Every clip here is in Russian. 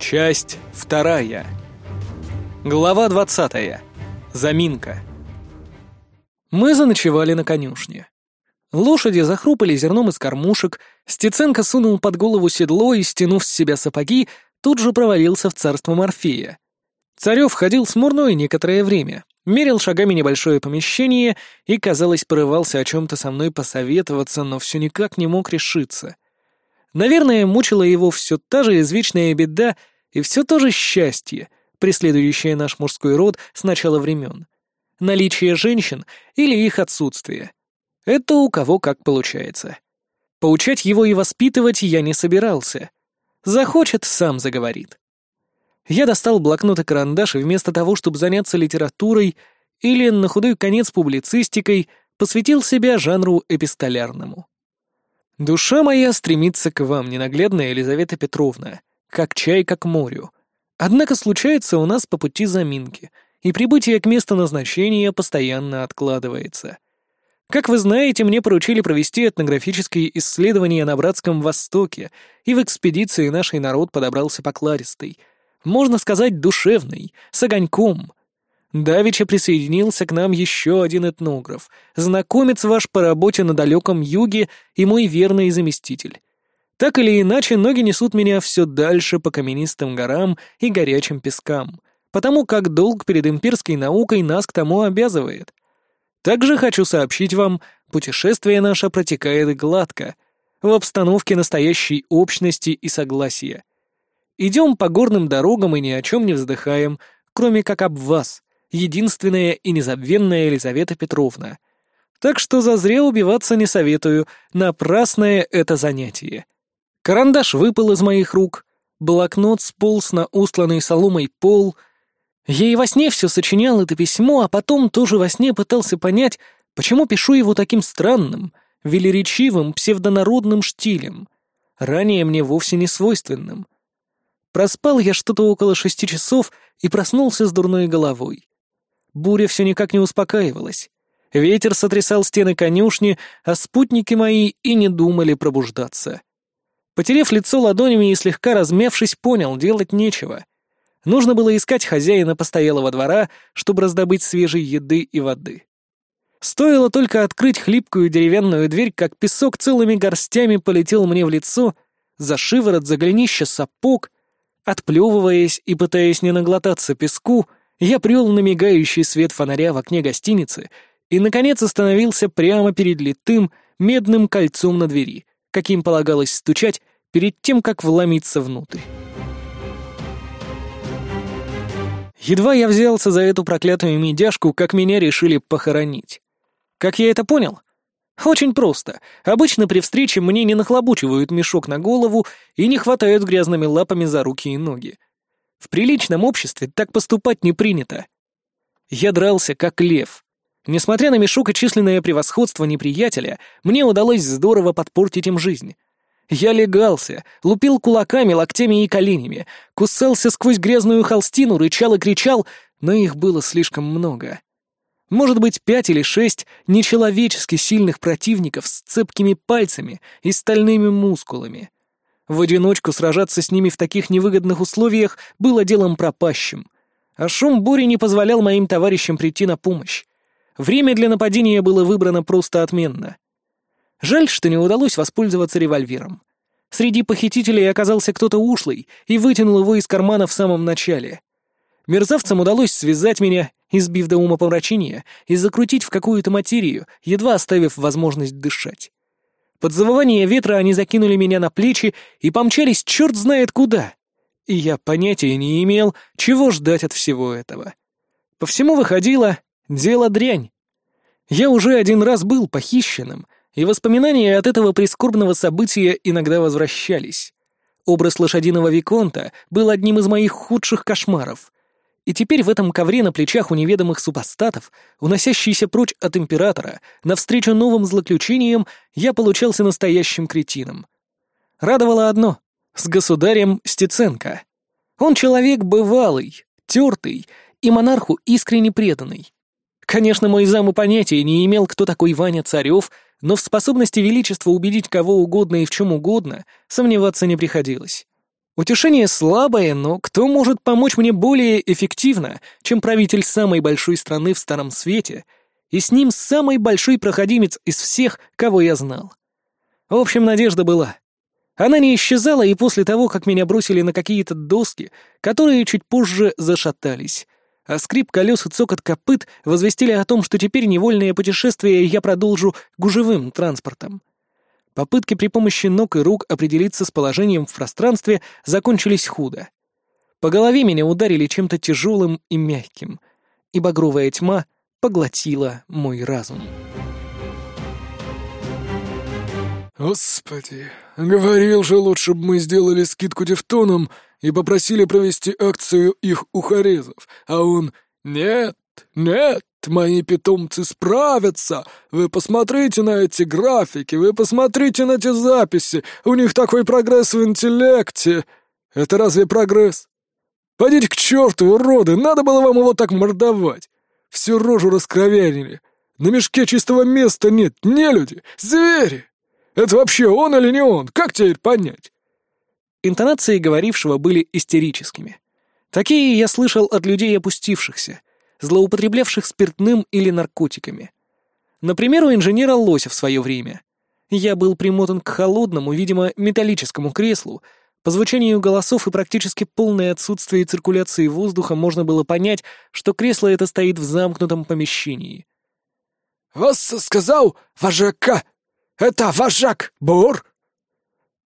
Часть вторая. Глава двадцатая. Заминка. Мы заночевали на конюшне. Лошади захрупали зерном из кормушек, Стеценко сунул под голову седло и, стянув с себя сапоги, тут же провалился в царство Морфея. Царев ходил смурной некоторое время, мерил шагами небольшое помещение и, казалось, порывался о чем-то со мной посоветоваться, но все никак не мог решиться. Наверное, мучила его все та же извечная беда и все то же счастье, преследующее наш мужской род с начала времен. Наличие женщин или их отсутствие. Это у кого как получается. Поучать его и воспитывать я не собирался. Захочет, сам заговорит. Я достал блокнот и карандаш, и вместо того, чтобы заняться литературой или, на худой конец, публицистикой, посвятил себя жанру эпистолярному. Душа моя стремится к вам, ненаглядная Елизавета Петровна, как чайка к морю. Однако случается у нас по пути заминки, и прибытие к месту назначения постоянно откладывается. Как вы знаете, мне поручили провести этнографические исследования на Братском Востоке, и в экспедиции наш народ подобрался покларистый. Можно сказать, душевный, с огоньком. Давича присоединился к нам еще один этнограф, знакомец ваш по работе на далеком юге и мой верный заместитель. Так или иначе, ноги несут меня все дальше по каменистым горам и горячим пескам, потому как долг перед имперской наукой нас к тому обязывает. Также хочу сообщить вам, путешествие наше протекает гладко, в обстановке настоящей общности и согласия. Идем по горным дорогам и ни о чем не вздыхаем, кроме как об вас, единственная и незабвенная Елизавета Петровна. Так что зазря убиваться не советую, напрасное это занятие. Карандаш выпал из моих рук, блокнот сполз на устланный соломой пол. Я и во сне все сочинял это письмо, а потом тоже во сне пытался понять, почему пишу его таким странным, велеречивым, псевдонародным штилем, ранее мне вовсе не свойственным. Проспал я что-то около шести часов и проснулся с дурной головой. Буря все никак не успокаивалась. Ветер сотрясал стены конюшни, а спутники мои и не думали пробуждаться. Потерев лицо ладонями и слегка размявшись, понял, делать нечего. Нужно было искать хозяина постоялого двора, чтобы раздобыть свежей еды и воды. Стоило только открыть хлипкую деревянную дверь, как песок целыми горстями полетел мне в лицо, за шиворот, за голенище сапог. Отплевываясь и пытаясь не наглотаться песку, я прел на мигающий свет фонаря в окне гостиницы и, наконец, остановился прямо перед литым медным кольцом на двери, каким полагалось стучать перед тем, как вломиться внутрь. Едва я взялся за эту проклятую медяшку, как меня решили похоронить. Как я это понял? Очень просто. Обычно при встрече мне не нахлобучивают мешок на голову и не хватают грязными лапами за руки и ноги. В приличном обществе так поступать не принято. Я дрался как лев. Несмотря на мешок и численное превосходство неприятеля, мне удалось здорово подпортить им жизнь. Я легался, лупил кулаками, локтями и коленями, кусался сквозь грязную холстину, рычал и кричал, но их было слишком много. Может быть, пять или шесть нечеловечески сильных противников с цепкими пальцами и стальными мускулами. В одиночку сражаться с ними в таких невыгодных условиях было делом пропащим. А шум бури не позволял моим товарищам прийти на помощь. Время для нападения было выбрано просто отменно. Жаль, что не удалось воспользоваться револьвером. Среди похитителей оказался кто-то ушлый и вытянул его из кармана в самом начале. Мерзавцам удалось связать меня, избив до ума помрачения, и закрутить в какую-то материю, едва оставив возможность дышать. Под завывание ветра они закинули меня на плечи и помчались черт знает куда. И я понятия не имел, чего ждать от всего этого. По всему выходило, дело дрянь. Я уже один раз был похищенным — и воспоминания от этого прискорбного события иногда возвращались. Образ лошадиного Виконта был одним из моих худших кошмаров. И теперь в этом ковре на плечах у неведомых супостатов, уносящийся прочь от императора, навстречу новым злоключениям, я получался настоящим кретином. Радовало одно — с государем Стеценко. Он человек бывалый, тертый и монарху искренне преданный. Конечно, мой зам и понятия не имел, кто такой Ваня Царев — но в способности Величества убедить кого угодно и в чем угодно сомневаться не приходилось. Утешение слабое, но кто может помочь мне более эффективно, чем правитель самой большой страны в Старом Свете, и с ним самый большой проходимец из всех, кого я знал? В общем, надежда была. Она не исчезала и после того, как меня бросили на какие-то доски, которые чуть позже зашатались, а скрип колес и цокот копыт возвестили о том, что теперь невольное путешествие я продолжу гужевым транспортом. Попытки при помощи ног и рук определиться с положением в пространстве закончились худо. По голове меня ударили чем-то тяжелым и мягким, и багровая тьма поглотила мой разум. «Господи, говорил же, лучше бы мы сделали скидку тефтонам и попросили провести акцию их ухорезов, а он «Нет, нет, мои питомцы справятся! Вы посмотрите на эти графики, вы посмотрите на эти записи, у них такой прогресс в интеллекте! Это разве прогресс? Пойдите к черту, уроды, надо было вам его так мордовать! Всю рожу раскровянили! На мешке чистого места нет, не люди, звери!» Это вообще он или не он? Как теперь понять?» Интонации говорившего были истерическими. Такие я слышал от людей опустившихся, злоупотреблявших спиртным или наркотиками. Например, у инженера Лося в свое время. Я был примотан к холодному, видимо, металлическому креслу. По звучанию голосов и практически полное отсутствие циркуляции воздуха можно было понять, что кресло это стоит в замкнутом помещении. «Вас сказал вожака!» «Это вожак, Бур!»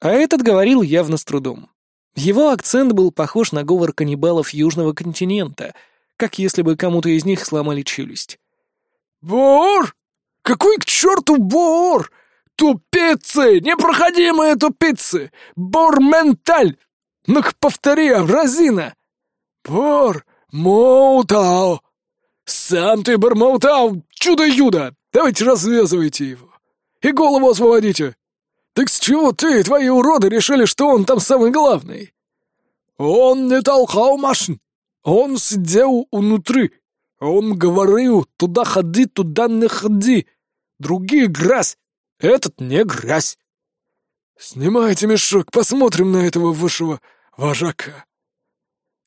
А этот говорил явно с трудом. Его акцент был похож на говор каннибалов Южного континента, как если бы кому-то из них сломали челюсть. «Бур! Какой к черту Бур? Тупицы! Непроходимые тупицы! Бур-менталь! Ну-ка повтори, образина! Бур! Моутау! Сам ты, Бур-Моутау! Чудо-юдо! Давайте развязывайте его!» и голову освободите! Так с чего ты и твои уроды решили, что он там самый главный? Он не толкал он сидел внутри, он говорил, туда ходи, туда не ходи, другие грязь, этот не грязь. Снимайте мешок, посмотрим на этого вашего вожака.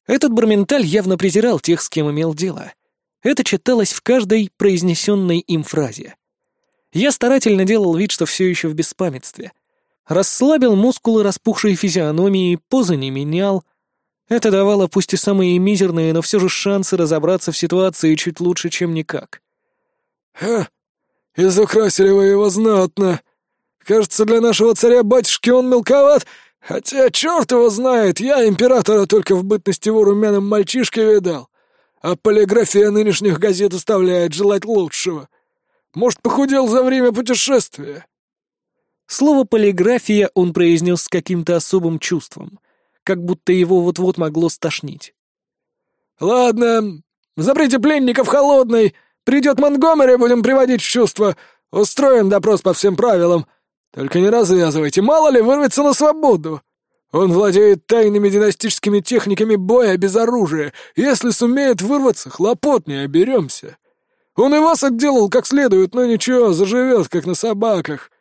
Этот Барменталь явно презирал тех, с кем имел дело. Это читалось в каждой произнесенной им фразе. Я старательно делал вид, что все еще в беспамятстве. Расслабил мускулы распухшей физиономии, позы не менял. Это давало пусть и самые мизерные, но все же шансы разобраться в ситуации чуть лучше, чем никак. «Ха! Изукрасили вы его знатно! Кажется, для нашего царя-батюшки он мелковат, хотя черт его знает, я императора только в бытности его румяным мальчишке видал, а полиграфия нынешних газет оставляет желать лучшего». Может, похудел за время путешествия?» Слово «полиграфия» он произнес с каким-то особым чувством, как будто его вот-вот могло стошнить. «Ладно, заприте пленников холодной, придет Монгомери, будем приводить в чувство, устроим допрос по всем правилам. Только не развязывайте, мало ли вырвется на свободу. Он владеет тайными династическими техниками боя без оружия. Если сумеет вырваться, хлопот не оберемся. Он и вас отделал как следует, но ничего, заживет, как на собаках.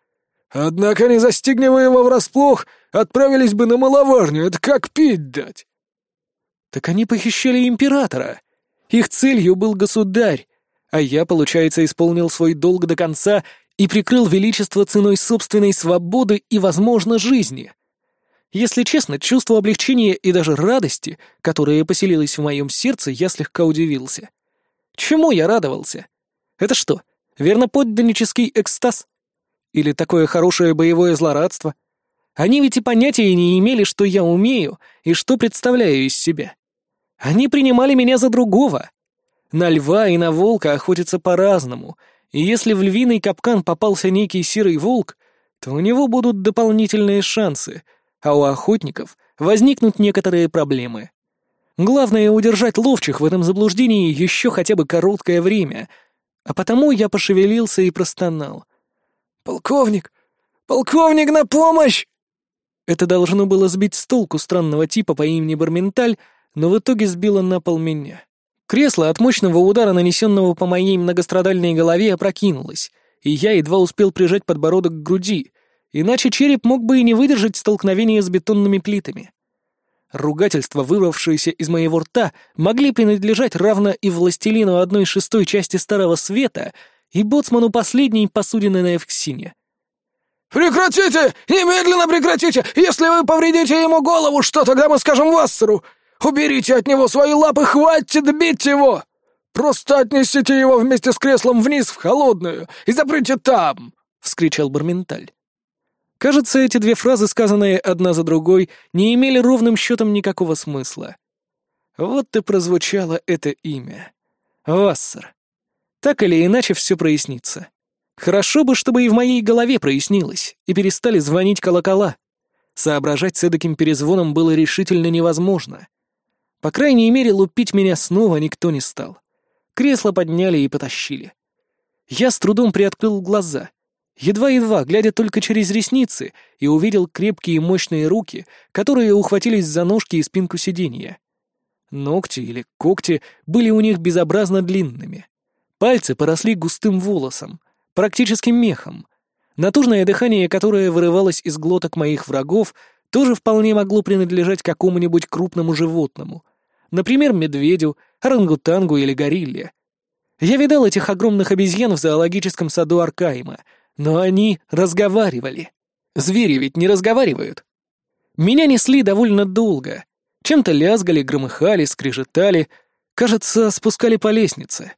Однако не застигнем его врасплох, отправились бы на маловарню, это как пить дать. Так они похищали императора. Их целью был государь, а я, получается, исполнил свой долг до конца и прикрыл величество ценой собственной свободы и, возможно, жизни. Если честно, чувство облегчения и даже радости, которое поселилось в моем сердце, я слегка удивился. Чему я радовался? Это что, верноподданнический экстаз? Или такое хорошее боевое злорадство? Они ведь и понятия не имели, что я умею и что представляю из себя. Они принимали меня за другого. На льва и на волка охотятся по-разному, и если в львиный капкан попался некий серый волк, то у него будут дополнительные шансы, а у охотников возникнут некоторые проблемы. Главное — удержать ловчих в этом заблуждении еще хотя бы короткое время, а потому я пошевелился и простонал. «Полковник! Полковник, на помощь!» Это должно было сбить с толку странного типа по имени Барменталь, но в итоге сбило на пол меня. Кресло от мощного удара, нанесенного по моей многострадальной голове, опрокинулось, и я едва успел прижать подбородок к груди, иначе череп мог бы и не выдержать столкновения с бетонными плитами. Ругательства, вырвавшиеся из моего рта, могли принадлежать равно и властелину одной шестой части Старого Света, и боцману последней посудины на Эвксине. «Прекратите! Немедленно прекратите! Если вы повредите ему голову, что тогда мы скажем Вассеру? Уберите от него свои лапы, хватит бить его! Просто отнесите его вместе с креслом вниз в холодную и заприте там!» — вскричал Барменталь. Кажется, эти две фразы, сказанные одна за другой, не имели ровным счетом никакого смысла. Вот и прозвучало это имя. Вассер. Так или иначе все прояснится. Хорошо бы, чтобы и в моей голове прояснилось, и перестали звонить колокола. Соображать с эдаким перезвоном было решительно невозможно. По крайней мере, лупить меня снова никто не стал. Кресло подняли и потащили. Я с трудом приоткрыл глаза. Едва-едва, глядя только через ресницы, и увидел крепкие мощные руки, которые ухватились за ножки и спинку сиденья. Ногти или когти были у них безобразно длинными. Пальцы поросли густым волосом, практически мехом. Натужное дыхание, которое вырывалось из глоток моих врагов, тоже вполне могло принадлежать какому-нибудь крупному животному. Например, медведю, орангутангу или горилле. Я видал этих огромных обезьян в зоологическом саду Аркаима, но они разговаривали. Звери ведь не разговаривают. Меня несли довольно долго. Чем-то лязгали, громыхали, скрежетали. Кажется, спускали по лестнице.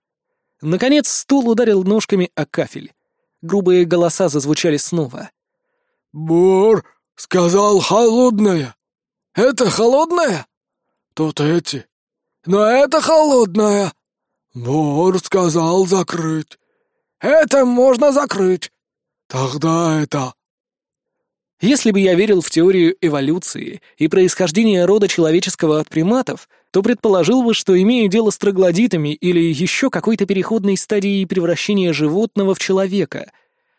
Наконец стул ударил ножками о кафель. Грубые голоса зазвучали снова. «Бор сказал холодная. Это холодная? Тут эти. Но это холодная. Бор сказал закрыть. Это можно закрыть. Тогда это если бы я верил в теорию эволюции и происхождения рода человеческого от приматов, то предположил бы, что имею дело с троглодитами или еще какой-то переходной стадией превращения животного в человека.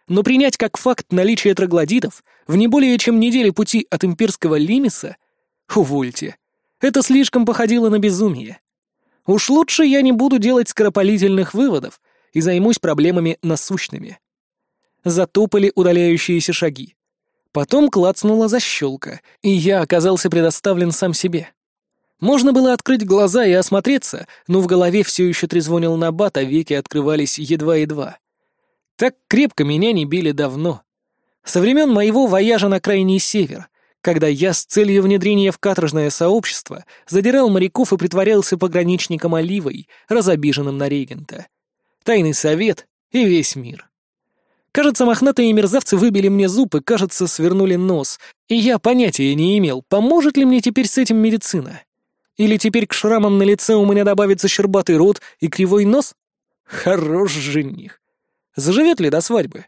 Но принять как факт наличие троглодитов в не более чем неделе пути от имперского лимиса — увольте. Это слишком походило на безумие. Уж лучше я не буду делать скоропалительных выводов и займусь проблемами насущными. Затопали удаляющиеся шаги. Потом клацнула защелка, и я оказался предоставлен сам себе. Можно было открыть глаза и осмотреться, но в голове все еще трезвонил набат, а веки открывались едва-едва. Так крепко меня не били давно. Со времен моего вояжа на крайний север, когда я с целью внедрения в каторжное сообщество задирал моряков и притворялся пограничником Оливой, разобиженным на регента. Тайный совет и весь мир. Кажется, мохнатые мерзавцы выбили мне зуб и, кажется, свернули нос, и я понятия не имел, поможет ли мне теперь с этим медицина. Или теперь к шрамам на лице у меня добавится щербатый рот и кривой нос? Хорош жених. Заживет ли до свадьбы?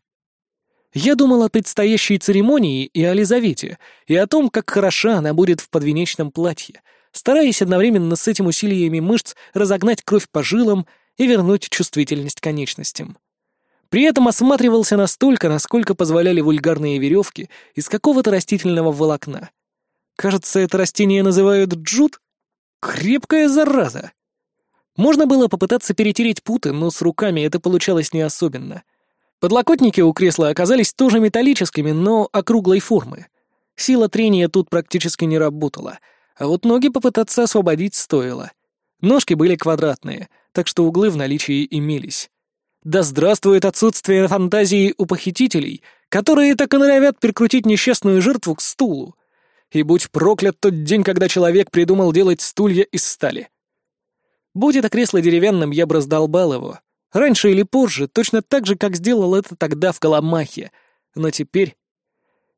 Я думал о предстоящей церемонии и о Лизавете, и о том, как хороша она будет в подвенечном платье, стараясь одновременно с этим усилиями мышц разогнать кровь по жилам и вернуть чувствительность конечностям. При этом осматривался настолько, насколько позволяли вульгарные веревки из какого-то растительного волокна. Кажется, это растение называют джут. Крепкая зараза. Можно было попытаться перетереть путы, но с руками это получалось не особенно. Подлокотники у кресла оказались тоже металлическими, но округлой формы. Сила трения тут практически не работала, а вот ноги попытаться освободить стоило. Ножки были квадратные, так что углы в наличии имелись. Да здравствует отсутствие фантазии у похитителей, которые так и норовят прикрутить несчастную жертву к стулу. И будь проклят тот день, когда человек придумал делать стулья из стали. Будь это кресло деревянным, я бы раздолбал его. Раньше или позже, точно так же, как сделал это тогда в Коломахе. Но теперь...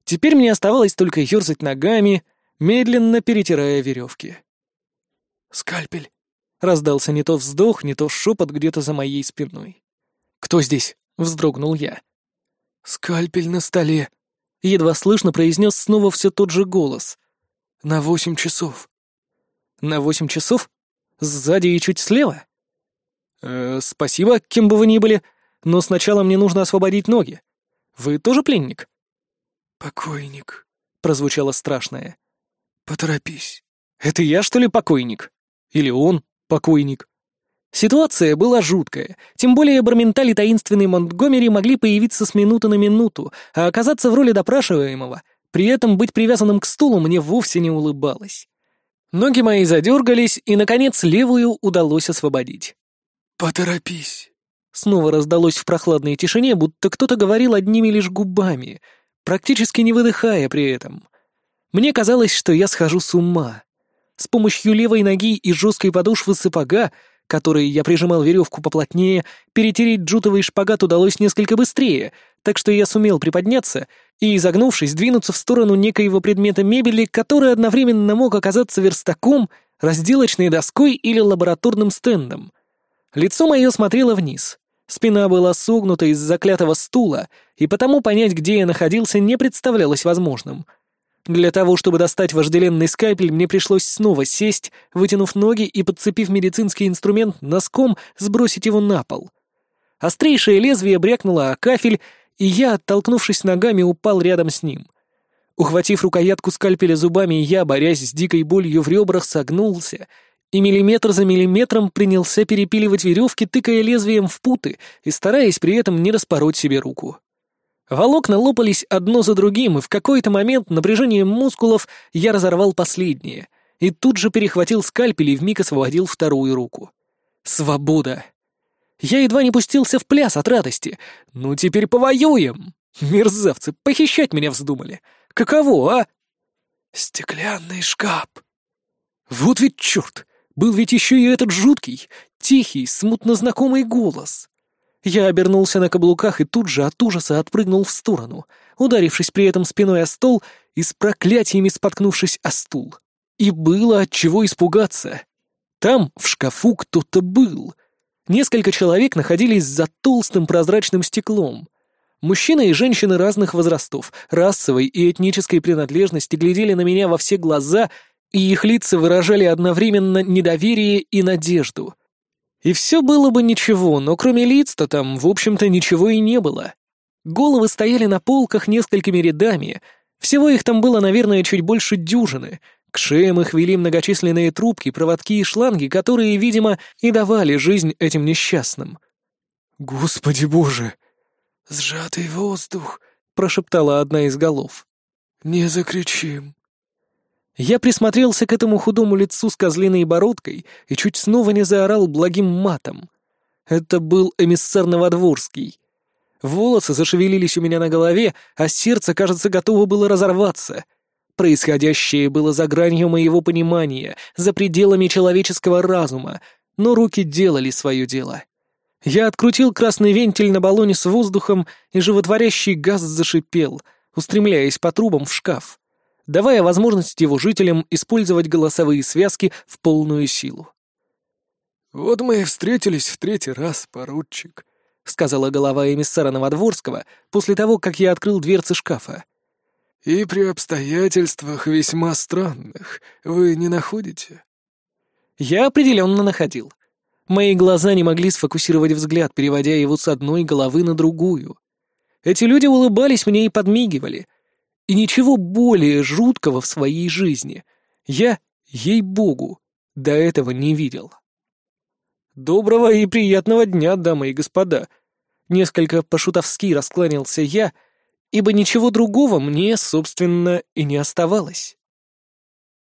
Теперь мне оставалось только ерзать ногами, медленно перетирая веревки. «Скальпель!» — раздался не то вздох, не то шепот где-то за моей спиной. «Кто здесь?» — вздрогнул я. «Скальпель на столе», — едва слышно произнес снова все тот же голос. «На восемь часов». «На восемь часов? Сзади и чуть слева?» «Э, «Спасибо, кем бы вы ни были, но сначала мне нужно освободить ноги. Вы тоже пленник?» «Покойник», — прозвучало страшное. «Поторопись». «Это я, что ли, покойник? Или он покойник?» Ситуация была жуткая, тем более Барменталь и таинственный Монтгомери могли появиться с минуты на минуту, а оказаться в роли допрашиваемого, при этом быть привязанным к стулу мне вовсе не улыбалось. Ноги мои задергались, и, наконец, левую удалось освободить. «Поторопись!» Снова раздалось в прохладной тишине, будто кто-то говорил одними лишь губами, практически не выдыхая при этом. Мне казалось, что я схожу с ума. С помощью левой ноги и жесткой подошвы сапога, которой я прижимал веревку поплотнее, перетереть джутовый шпагат удалось несколько быстрее, так что я сумел приподняться и, изогнувшись, двинуться в сторону некоего предмета мебели, который одновременно мог оказаться верстаком, разделочной доской или лабораторным стендом. Лицо мое смотрело вниз. Спина была согнута из заклятого стула, и потому понять, где я находился, не представлялось возможным. Для того, чтобы достать вожделенный скальпель, мне пришлось снова сесть, вытянув ноги и, подцепив медицинский инструмент, носком сбросить его на пол. Острейшее лезвие брякнуло о кафель, и я, оттолкнувшись ногами, упал рядом с ним. Ухватив рукоятку скальпеля зубами, я, борясь с дикой болью в ребрах, согнулся и миллиметр за миллиметром принялся перепиливать веревки, тыкая лезвием в путы и стараясь при этом не распороть себе руку. Волокна лопались одно за другим, и в какой-то момент напряжением мускулов я разорвал последнее, и тут же перехватил скальпель и вмиг освободил вторую руку. Свобода! Я едва не пустился в пляс от радости. Ну теперь повоюем! Мерзавцы, похищать меня вздумали. Каково, а? Стеклянный шкаф. Вот ведь черт! Был ведь еще и этот жуткий, тихий, смутно знакомый голос. Я обернулся на каблуках и тут же от ужаса отпрыгнул в сторону, ударившись при этом спиной о стол и с проклятиями споткнувшись о стул. И было от чего испугаться. Там, в шкафу, кто-то был. Несколько человек находились за толстым прозрачным стеклом. Мужчины и женщины разных возрастов, расовой и этнической принадлежности глядели на меня во все глаза и их лица выражали одновременно недоверие и надежду. И все было бы ничего, но кроме лиц-то там, в общем-то, ничего и не было. Головы стояли на полках несколькими рядами, всего их там было, наверное, чуть больше дюжины. К шеям их вели многочисленные трубки, проводки и шланги, которые, видимо, и давали жизнь этим несчастным. «Господи боже!» «Сжатый воздух!» — прошептала одна из голов. «Не закричим!» Я присмотрелся к этому худому лицу с козлиной бородкой и чуть снова не заорал благим матом. Это был эмиссар Новодворский. Волосы зашевелились у меня на голове, а сердце, кажется, готово было разорваться. Происходящее было за гранью моего понимания, за пределами человеческого разума, но руки делали свое дело. Я открутил красный вентиль на баллоне с воздухом, и животворящий газ зашипел, устремляясь по трубам в шкаф давая возможность его жителям использовать голосовые связки в полную силу. «Вот мы и встретились в третий раз, поручик», — сказала голова эмиссара Новодворского после того, как я открыл дверцы шкафа. «И при обстоятельствах весьма странных вы не находите?» Я определенно находил. Мои глаза не могли сфокусировать взгляд, переводя его с одной головы на другую. Эти люди улыбались мне и подмигивали, и ничего более жуткого в своей жизни я, ей-богу, до этого не видел. «Доброго и приятного дня, дамы и господа!» Несколько по-шутовски раскланялся я, ибо ничего другого мне, собственно, и не оставалось.